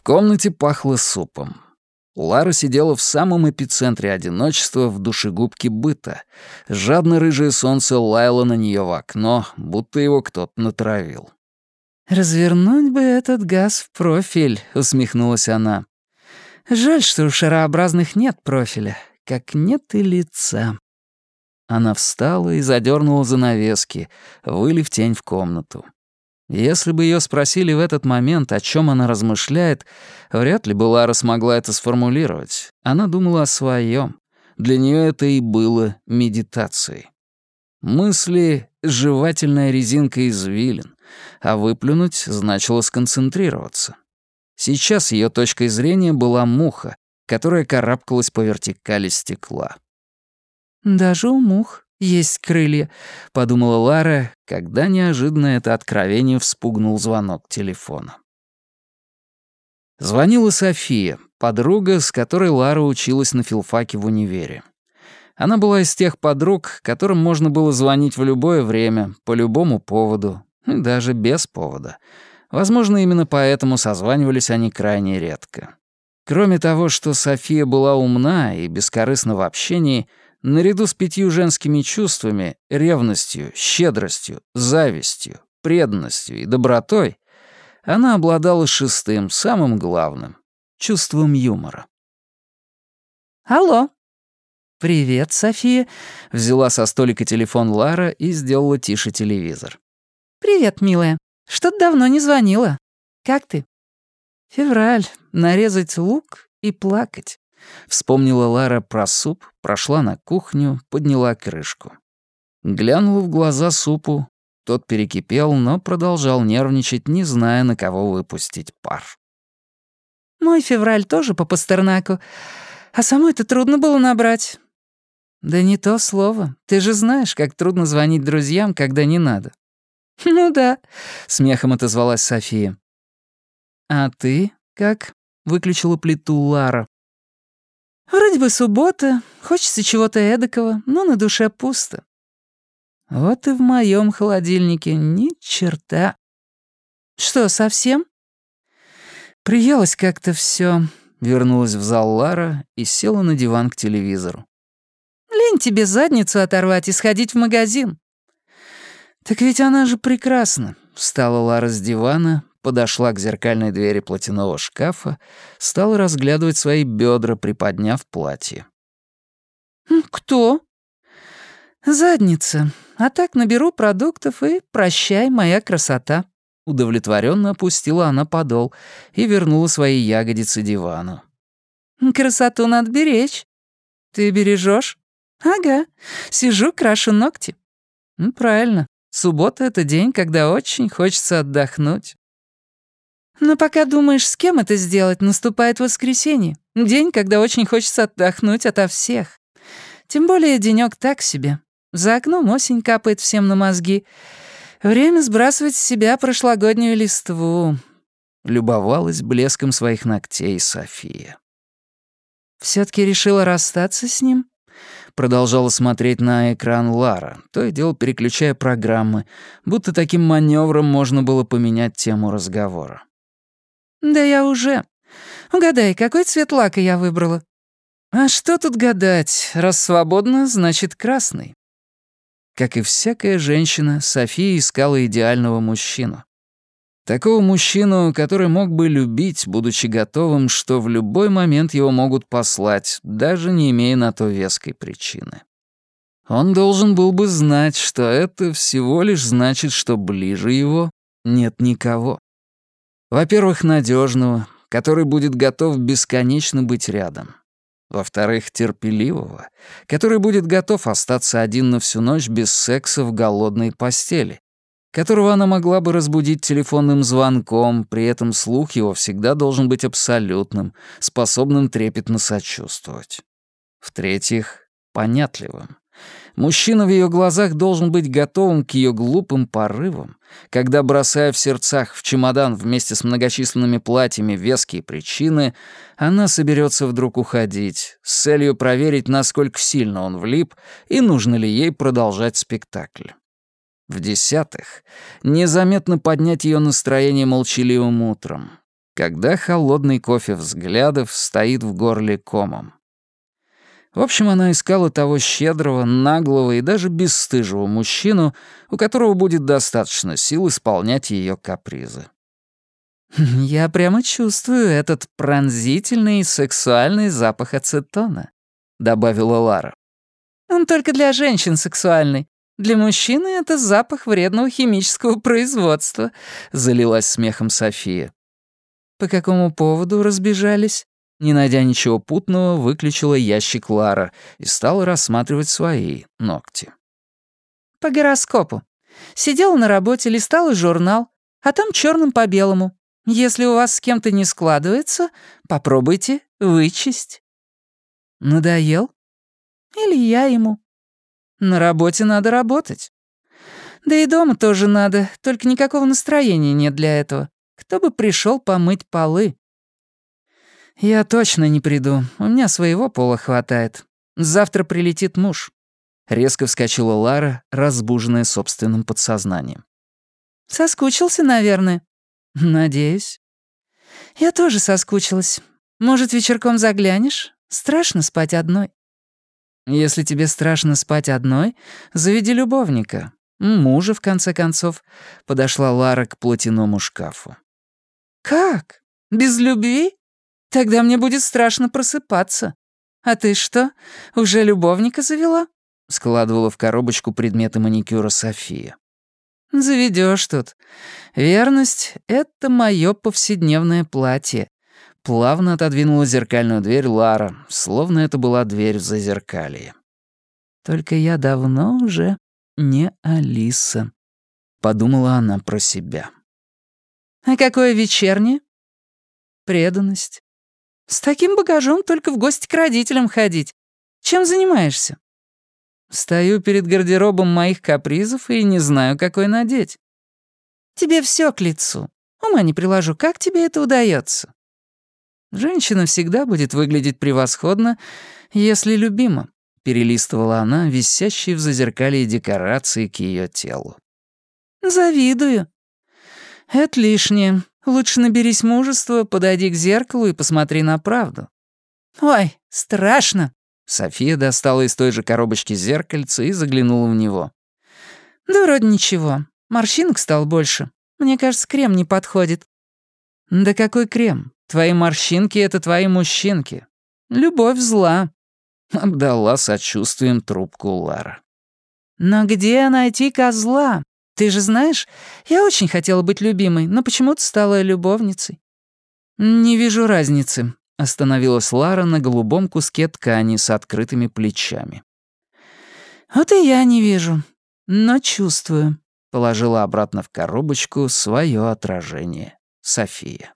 В комнате пахло супом. Лара сидела в самом эпицентре одиночества в душегубке быта. Жадно рыжее солнце лаяло на нее в окно, будто его кто-то натравил. «Развернуть бы этот газ в профиль», — усмехнулась она. «Жаль, что у шарообразных нет профиля, как нет и лица». Она встала и задернула занавески, вылив тень в комнату. Если бы ее спросили в этот момент, о чем она размышляет, вряд ли бы Лара смогла это сформулировать. Она думала о своем. Для нее это и было медитацией. Мысли — жевательная резинка извилин, а выплюнуть значило сконцентрироваться. Сейчас ее точкой зрения была муха, которая карабкалась по вертикали стекла. «Даже у мух есть крылья», — подумала Лара, когда неожиданно это откровение вспугнул звонок телефона. Звонила София, подруга, с которой Лара училась на филфаке в универе. Она была из тех подруг, которым можно было звонить в любое время, по любому поводу, и даже без повода. Возможно, именно поэтому созванивались они крайне редко. Кроме того, что София была умна и бескорыстна в общении, наряду с пятью женскими чувствами, ревностью, щедростью, завистью, преданностью и добротой, она обладала шестым, самым главным — чувством юмора. «Алло!» «Привет, София», — взяла со столика телефон Лара и сделала тише телевизор. «Привет, милая. Что-то давно не звонила. Как ты?» «Февраль. Нарезать лук и плакать». Вспомнила Лара про суп, прошла на кухню, подняла крышку. Глянула в глаза супу. Тот перекипел, но продолжал нервничать, не зная, на кого выпустить пар. «Мой февраль тоже по Пастернаку. А самой-то трудно было набрать». «Да не то слово. Ты же знаешь, как трудно звонить друзьям, когда не надо». «Ну да», — смехом отозвалась София. «А ты как?» — выключила плиту Лара. Вроде бы суббота, хочется чего-то эдакого, но на душе пусто. Вот и в моем холодильнике ни черта. Что, совсем? Приелось как-то все. Вернулась в зал Лара и села на диван к телевизору. Лень тебе задницу оторвать и сходить в магазин. Так ведь она же прекрасна. Встала Лара с дивана, подошла к зеркальной двери платяного шкафа, стала разглядывать свои бедра, приподняв платье. «Кто?» «Задница. А так наберу продуктов и прощай, моя красота». Удовлетворенно опустила она подол и вернула свои ягодицы дивану. «Красоту надо беречь. Ты бережешь? «Ага. Сижу, крашу ногти». Ну, «Правильно. Суббота — это день, когда очень хочется отдохнуть». Но пока думаешь, с кем это сделать, наступает воскресенье. День, когда очень хочется отдохнуть ото всех. Тем более денёк так себе. За окном осень капает всем на мозги. Время сбрасывать с себя прошлогоднюю листву. Любовалась блеском своих ногтей София. все таки решила расстаться с ним? Продолжала смотреть на экран Лара, то и дело переключая программы, будто таким маневром можно было поменять тему разговора. «Да я уже. Угадай, какой цвет лака я выбрала?» «А что тут гадать? Раз свободно, значит красный». Как и всякая женщина, София искала идеального мужчину. Такого мужчину, который мог бы любить, будучи готовым, что в любой момент его могут послать, даже не имея на то веской причины. Он должен был бы знать, что это всего лишь значит, что ближе его нет никого. Во-первых, надежного, который будет готов бесконечно быть рядом. Во-вторых, терпеливого, который будет готов остаться один на всю ночь без секса в голодной постели, которого она могла бы разбудить телефонным звонком, при этом слух его всегда должен быть абсолютным, способным трепетно сочувствовать. В-третьих, понятливым. Мужчина в ее глазах должен быть готовым к ее глупым порывам, когда, бросая в сердцах в чемодан вместе с многочисленными платьями веские причины, она соберется вдруг уходить с целью проверить, насколько сильно он влип и нужно ли ей продолжать спектакль. В-десятых, незаметно поднять ее настроение молчаливым утром, когда холодный кофе взглядов стоит в горле комом. В общем, она искала того щедрого, наглого и даже бесстыжего мужчину, у которого будет достаточно сил исполнять ее капризы. «Я прямо чувствую этот пронзительный сексуальный запах ацетона», — добавила Лара. «Он только для женщин сексуальный. Для мужчины это запах вредного химического производства», — залилась смехом София. «По какому поводу разбежались?» Не найдя ничего путного, выключила ящик Лара и стала рассматривать свои ногти. «По гороскопу. Сидела на работе, листала журнал, а там черным по белому. Если у вас с кем-то не складывается, попробуйте вычесть». «Надоел?» «Или я ему». «На работе надо работать». «Да и дома тоже надо, только никакого настроения нет для этого. Кто бы пришел помыть полы?» «Я точно не приду. У меня своего пола хватает. Завтра прилетит муж». Резко вскочила Лара, разбуженная собственным подсознанием. «Соскучился, наверное?» «Надеюсь». «Я тоже соскучилась. Может, вечерком заглянешь? Страшно спать одной». «Если тебе страшно спать одной, заведи любовника. Мужа, в конце концов», — подошла Лара к платяному шкафу. «Как? Без любви?» Тогда мне будет страшно просыпаться. А ты что, уже любовника завела?» Складывала в коробочку предметы маникюра София. Заведешь тут. Верность — это мое повседневное платье». Плавно отодвинула зеркальную дверь Лара, словно это была дверь в зазеркалье. «Только я давно уже не Алиса», — подумала она про себя. «А какое вечернее?» «Преданность. С таким багажом только в гости к родителям ходить. Чем занимаешься? Стою перед гардеробом моих капризов и не знаю, какой надеть. Тебе все к лицу. Ума не приложу, как тебе это удается? Женщина всегда будет выглядеть превосходно, если любима, перелистывала она висящие в зазеркалье декорации к ее телу. Завидую. Это лишнее. Лучше наберись мужества, подойди к зеркалу и посмотри на правду». «Ой, страшно!» София достала из той же коробочки зеркальце и заглянула в него. «Да вроде ничего. Морщинок стало больше. Мне кажется, крем не подходит». «Да какой крем? Твои морщинки — это твои мужчинки. Любовь зла», — обдала сочувствием трубку Лара. «Но где найти козла? Ты же знаешь, я очень хотела быть любимой, но почему-то стала любовницей». «Не вижу разницы», — остановилась Лара на голубом куске ткани с открытыми плечами. «Вот и я не вижу, но чувствую», — положила обратно в коробочку свое отражение София.